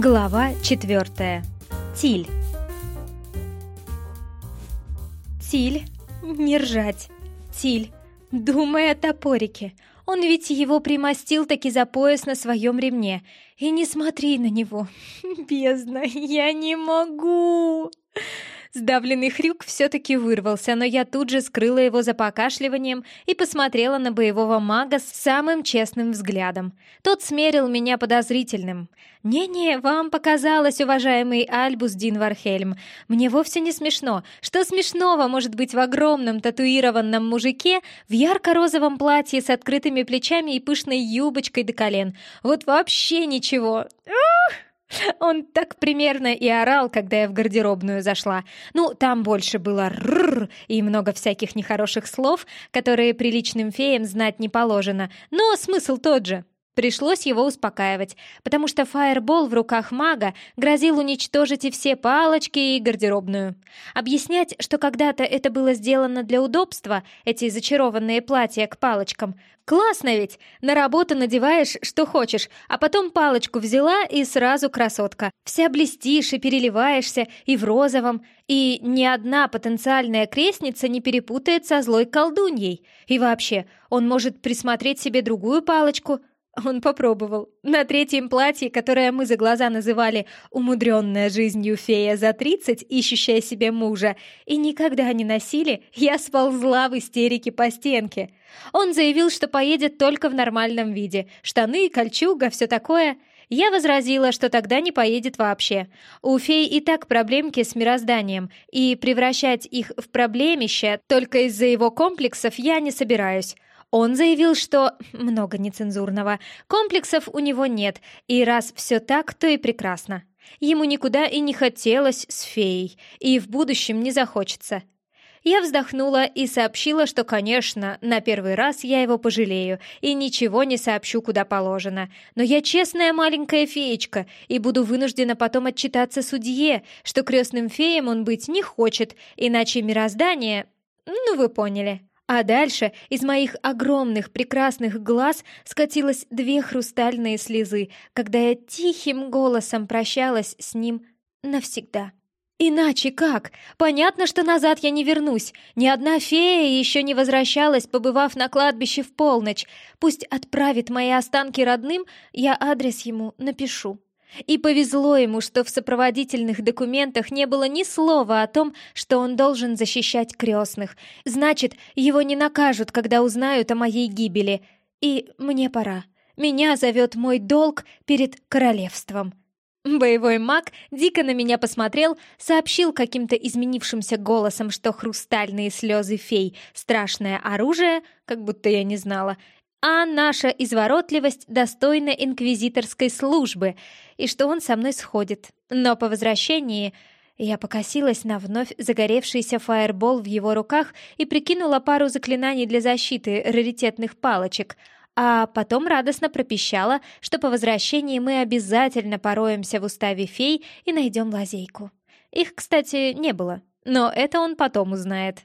Глава четвертая. Тиль. Тиль, не ржать. Тиль, думай о топорике. Он ведь его примостил таки за пояс на своем ремне. И не смотри на него. Бездна, я не могу. Сдавленный хрюк все-таки вырвался, но я тут же скрыла его за покашливанием и посмотрела на боевого мага с самым честным взглядом. Тот смерил меня подозрительным. «Не-не, вам показалось, уважаемый Альбус Дин Вархельм. Мне вовсе не смешно. Что смешного может быть в огромном татуированном мужике в ярко-розовом платье с открытыми плечами и пышной юбочкой до колен? Вот вообще ничего. Ух!» Он так примерно и орал, когда я в гардеробную зашла. Ну, там больше было «рррр» и много всяких нехороших слов, которые приличным феям знать не положено, но смысл тот же. Пришлось его успокаивать, потому что фаербол в руках мага грозил уничтожить и все палочки, и гардеробную. Объяснять, что когда-то это было сделано для удобства, эти зачарованные платья к палочкам, классно ведь! На работу надеваешь, что хочешь, а потом палочку взяла и сразу красотка. Вся блестишь и переливаешься, и в розовом, и ни одна потенциальная крестница не перепутает со злой колдуньей. И вообще, он может присмотреть себе другую палочку — он попробовал. На третьем платье, которое мы за глаза называли «умудренная жизнью фея за тридцать, ищущая себе мужа», и никогда не носили, я сползла в истерике по стенке. Он заявил, что поедет только в нормальном виде. Штаны, кольчуга, все такое. Я возразила, что тогда не поедет вообще. У фей и так проблемки с мирозданием, и превращать их в проблемище только из-за его комплексов я не собираюсь. Он заявил, что много нецензурного, комплексов у него нет, и раз все так, то и прекрасно. Ему никуда и не хотелось с феей, и в будущем не захочется. Я вздохнула и сообщила, что, конечно, на первый раз я его пожалею и ничего не сообщу, куда положено. Но я честная маленькая феечка и буду вынуждена потом отчитаться судье, что крестным феем он быть не хочет, иначе мироздание... Ну, вы поняли. А дальше из моих огромных прекрасных глаз скатилось две хрустальные слезы, когда я тихим голосом прощалась с ним навсегда. Иначе как? Понятно, что назад я не вернусь. Ни одна фея еще не возвращалась, побывав на кладбище в полночь. Пусть отправит мои останки родным, я адрес ему напишу. И повезло ему, что в сопроводительных документах не было ни слова о том, что он должен защищать крестных. Значит, его не накажут, когда узнают о моей гибели. И мне пора. Меня зовет мой долг перед королевством. Боевой маг дико на меня посмотрел, сообщил каким-то изменившимся голосом, что хрустальные слезы фей — страшное оружие, как будто я не знала, а наша изворотливость достойна инквизиторской службы, и что он со мной сходит. Но по возвращении я покосилась на вновь загоревшийся фаербол в его руках и прикинула пару заклинаний для защиты раритетных палочек, а потом радостно пропищала, что по возвращении мы обязательно пороемся в уставе фей и найдем лазейку. Их, кстати, не было, но это он потом узнает.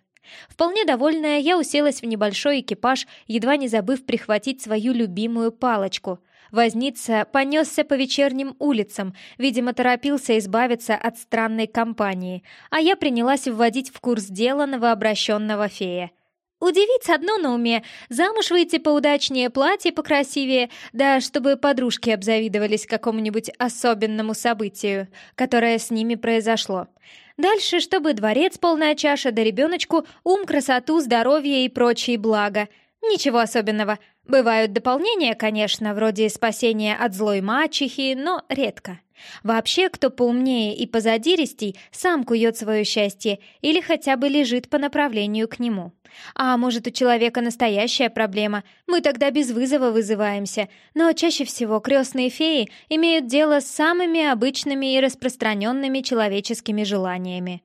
Вполне довольная, я уселась в небольшой экипаж, едва не забыв прихватить свою любимую палочку. Возница понесся по вечерним улицам, видимо, торопился избавиться от странной компании, а я принялась вводить в курс дела новообращенного фея. Удивить одно на уме, замуж выйти поудачнее, платье покрасивее, да чтобы подружки обзавидовались какому-нибудь особенному событию, которое с ними произошло. Дальше, чтобы дворец полная чаша, да ребеночку ум, красоту, здоровье и прочие блага. Ничего особенного. Бывают дополнения, конечно, вроде спасения от злой мачехи, но редко. Вообще, кто поумнее и позадиристей, сам кует свое счастье или хотя бы лежит по направлению к нему. А может, у человека настоящая проблема, мы тогда без вызова вызываемся, но чаще всего крестные феи имеют дело с самыми обычными и распространенными человеческими желаниями.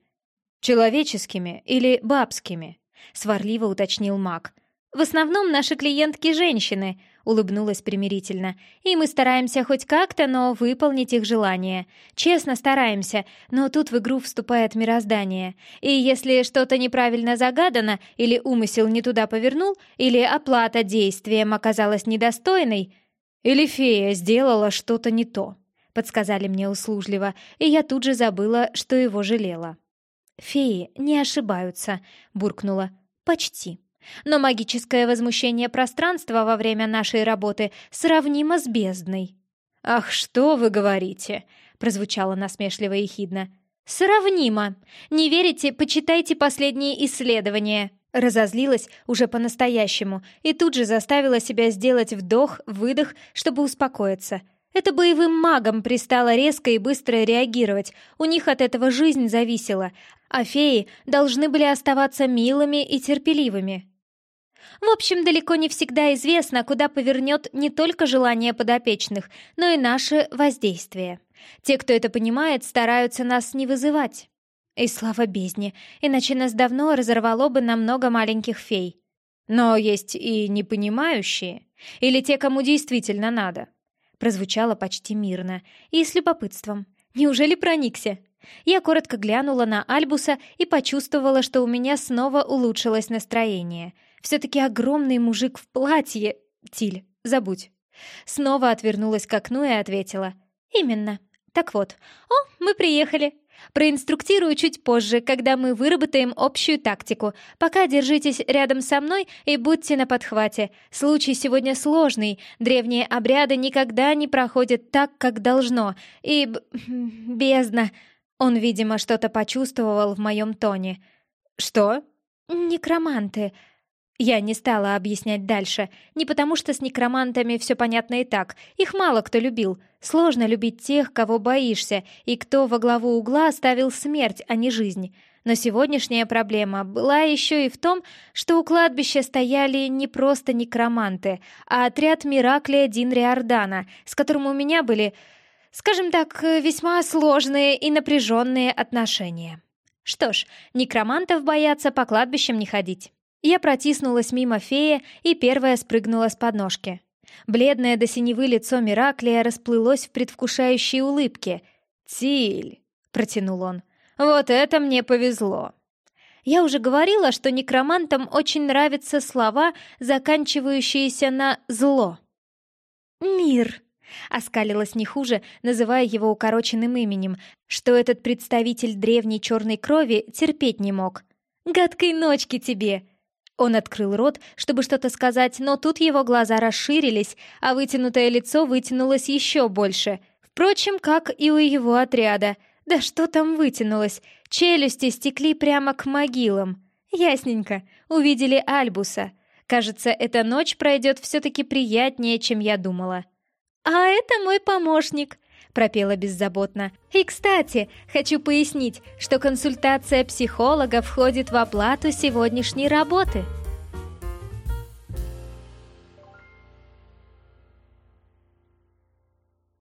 «Человеческими или бабскими?» — сварливо уточнил маг. «В основном наши клиентки — женщины», — улыбнулась примирительно. «И мы стараемся хоть как-то, но выполнить их желание. Честно стараемся, но тут в игру вступает мироздание. И если что-то неправильно загадано, или умысел не туда повернул, или оплата действием оказалась недостойной, или фея сделала что-то не то», — подсказали мне услужливо, и я тут же забыла, что его жалела. «Феи не ошибаются», — буркнула. «Почти. Но магическое возмущение пространства во время нашей работы сравнимо с бездной». «Ах, что вы говорите?» — прозвучало насмешливо и хидно. «Сравнимо. Не верите, почитайте последние исследования». Разозлилась уже по-настоящему и тут же заставила себя сделать вдох-выдох, чтобы успокоиться. Это боевым магам пристало резко и быстро реагировать, у них от этого жизнь зависела, а феи должны были оставаться милыми и терпеливыми. В общем, далеко не всегда известно, куда повернет не только желание подопечных, но и наше воздействие. Те, кто это понимает, стараются нас не вызывать. И слава бездне, иначе нас давно разорвало бы на много маленьких фей. Но есть и непонимающие, или те, кому действительно надо. Прозвучало почти мирно и с любопытством. Неужели проникся? Я коротко глянула на Альбуса и почувствовала, что у меня снова улучшилось настроение. Все-таки огромный мужик в платье... Тиль, забудь. Снова отвернулась к окну и ответила. «Именно. Так вот. О, мы приехали. Проинструктирую чуть позже, когда мы выработаем общую тактику. Пока держитесь рядом со мной и будьте на подхвате. Случай сегодня сложный. Древние обряды никогда не проходят так, как должно. И... Б... бездна. Он, видимо, что-то почувствовал в моем тоне. «Что?» «Некроманты», я не стала объяснять дальше, не потому что с некромантами все понятно и так, их мало кто любил. Сложно любить тех, кого боишься, и кто во главу угла ставил смерть, а не жизнь. Но сегодняшняя проблема была еще и в том, что у кладбища стояли не просто некроманты, а отряд Мираклия Динриордана, с которым у меня были, скажем так, весьма сложные и напряженные отношения. Что ж, некромантов бояться по кладбищам не ходить. Я протиснулась мимо феи и первая спрыгнула с подножки. Бледное до синевы лицо Мираклия расплылось в предвкушающей улыбке. «Тиль!» — протянул он. «Вот это мне повезло!» Я уже говорила, что некромантам очень нравятся слова, заканчивающиеся на «зло». «Мир!» — оскалилась не хуже, называя его укороченным именем, что этот представитель древней черной крови терпеть не мог. «Гадкой ночки тебе!» Он открыл рот, чтобы что-то сказать, но тут его глаза расширились, а вытянутое лицо вытянулось еще больше. Впрочем, как и у его отряда. Да что там вытянулось? Челюсти стекли прямо к могилам. Ясненько, увидели Альбуса. Кажется, эта ночь пройдет все-таки приятнее, чем я думала. «А это мой помощник», — пропела беззаботно. «И, кстати, хочу пояснить, что консультация психолога входит в оплату сегодняшней работы».